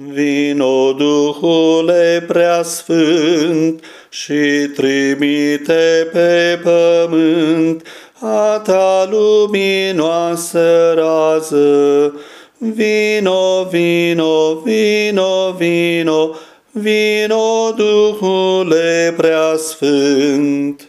Vino, Duhule preasfânt, și trimite pe pământ a ta luminoasă rază. Vino, vino, vino, vino, vino, Duhule preasfânt.